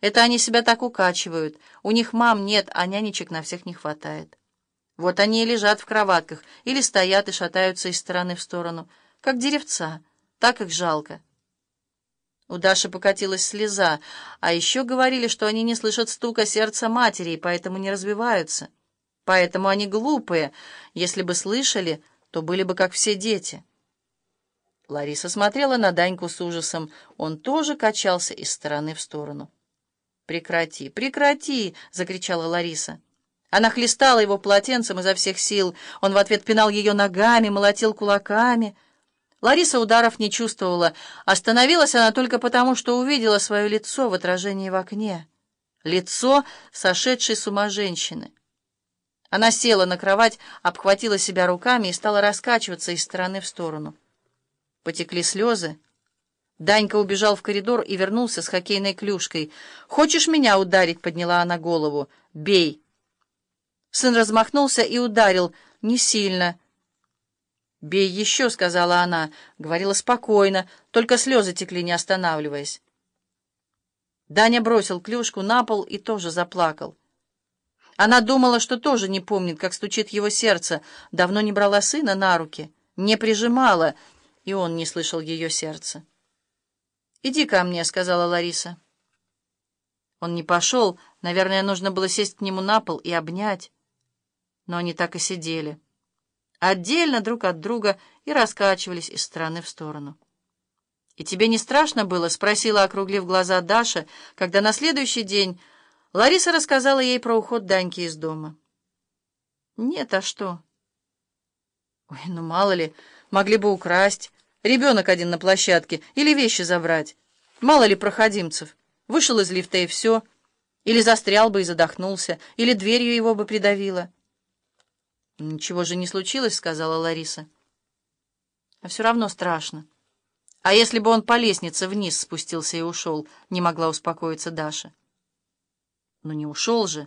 Это они себя так укачивают. У них мам нет, а нянечек на всех не хватает. Вот они и лежат в кроватках, или стоят и шатаются из стороны в сторону, как деревца. Так их жалко. У Даши покатилась слеза, а еще говорили, что они не слышат стука сердца матери, и поэтому не развиваются. Поэтому они глупые. Если бы слышали, то были бы как все дети. Лариса смотрела на Даньку с ужасом. Он тоже качался из стороны в сторону. «Прекрати, прекрати!» — закричала Лариса. Она хлестала его полотенцем изо всех сил. Он в ответ пинал ее ногами, молотил кулаками. Лариса ударов не чувствовала. Остановилась она только потому, что увидела свое лицо в отражении в окне. Лицо сошедшей с ума женщины. Она села на кровать, обхватила себя руками и стала раскачиваться из стороны в сторону. Потекли слезы. Данька убежал в коридор и вернулся с хоккейной клюшкой. «Хочешь меня ударить?» — подняла она голову. «Бей!» Сын размахнулся и ударил. Не сильно. «Бей еще», — сказала она. Говорила спокойно, только слезы текли, не останавливаясь. Даня бросил клюшку на пол и тоже заплакал. Она думала, что тоже не помнит, как стучит его сердце. Давно не брала сына на руки, не прижимала, и он не слышал ее сердца. «Иди ко мне», — сказала Лариса. Он не пошел, наверное, нужно было сесть к нему на пол и обнять. Но они так и сидели, отдельно друг от друга, и раскачивались из стороны в сторону. «И тебе не страшно было?» — спросила, округлив глаза Даша, когда на следующий день Лариса рассказала ей про уход Даньки из дома. «Нет, а что?» «Ой, ну мало ли, могли бы украсть». Ребенок один на площадке. Или вещи забрать. Мало ли проходимцев. Вышел из лифта и все. Или застрял бы и задохнулся. Или дверью его бы придавило. «Ничего же не случилось», — сказала Лариса. «А все равно страшно. А если бы он по лестнице вниз спустился и ушел?» — не могла успокоиться Даша. «Ну не ушел же.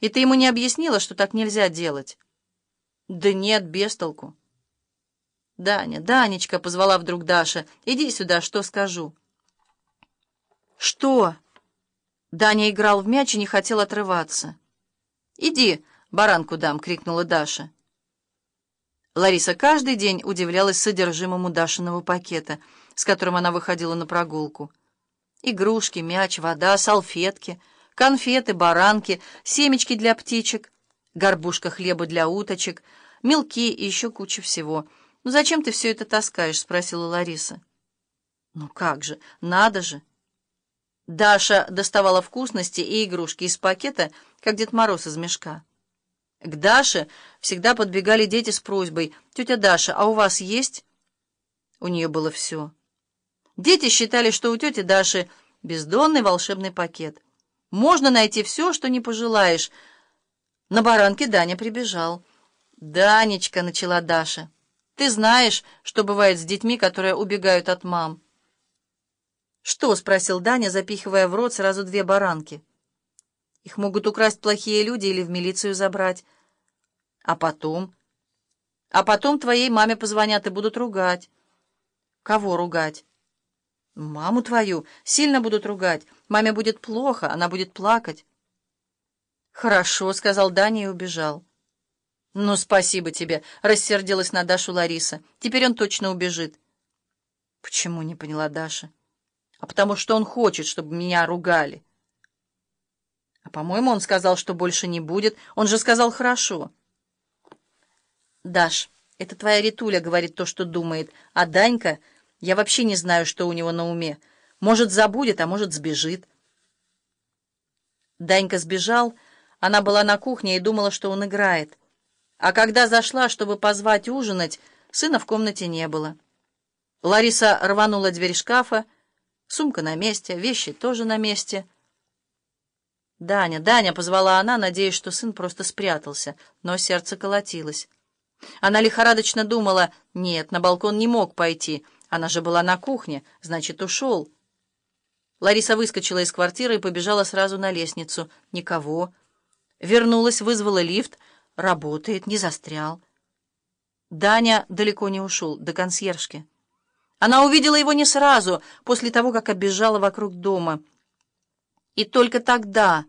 И ты ему не объяснила, что так нельзя делать?» «Да нет, без толку. «Даня, Данечка!» — позвала вдруг Даша. «Иди сюда, что скажу». «Что?» Даня играл в мяч и не хотел отрываться. «Иди, баранку дам!» — крикнула Даша. Лариса каждый день удивлялась содержимому Дашиного пакета, с которым она выходила на прогулку. Игрушки, мяч, вода, салфетки, конфеты, баранки, семечки для птичек, горбушка хлеба для уточек, мелки и еще куча всего — «Ну зачем ты все это таскаешь?» — спросила Лариса. «Ну как же, надо же!» Даша доставала вкусности и игрушки из пакета, как Дед Мороз из мешка. К Даше всегда подбегали дети с просьбой «Тетя Даша, а у вас есть?» У нее было все. Дети считали, что у тети Даши бездонный волшебный пакет. Можно найти все, что не пожелаешь. На баранке Даня прибежал. «Данечка», — начала Даша, — ты знаешь, что бывает с детьми, которые убегают от мам. «Что?» — спросил Даня, запихивая в рот сразу две баранки. «Их могут украсть плохие люди или в милицию забрать. А потом?» «А потом твоей маме позвонят и будут ругать». «Кого ругать?» «Маму твою сильно будут ругать. Маме будет плохо, она будет плакать». «Хорошо», — сказал Даня и убежал. «Ну, спасибо тебе», — рассердилась на Дашу Лариса. «Теперь он точно убежит». «Почему?» — не поняла Даша. «А потому что он хочет, чтобы меня ругали». «А, по-моему, он сказал, что больше не будет. Он же сказал «хорошо». «Даш, это твоя Ритуля говорит то, что думает. А Данька, я вообще не знаю, что у него на уме. Может, забудет, а может, сбежит». Данька сбежал. Она была на кухне и думала, что он играет. А когда зашла, чтобы позвать ужинать, сына в комнате не было. Лариса рванула дверь шкафа, сумка на месте, вещи тоже на месте. «Даня, Даня!» — позвала она, надеясь, что сын просто спрятался, но сердце колотилось. Она лихорадочно думала, нет, на балкон не мог пойти, она же была на кухне, значит, ушел. Лариса выскочила из квартиры и побежала сразу на лестницу. Никого. Вернулась, вызвала лифт — Работает, не застрял. Даня далеко не ушел, до консьержки. Она увидела его не сразу, после того, как оббежала вокруг дома. И только тогда